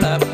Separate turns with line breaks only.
la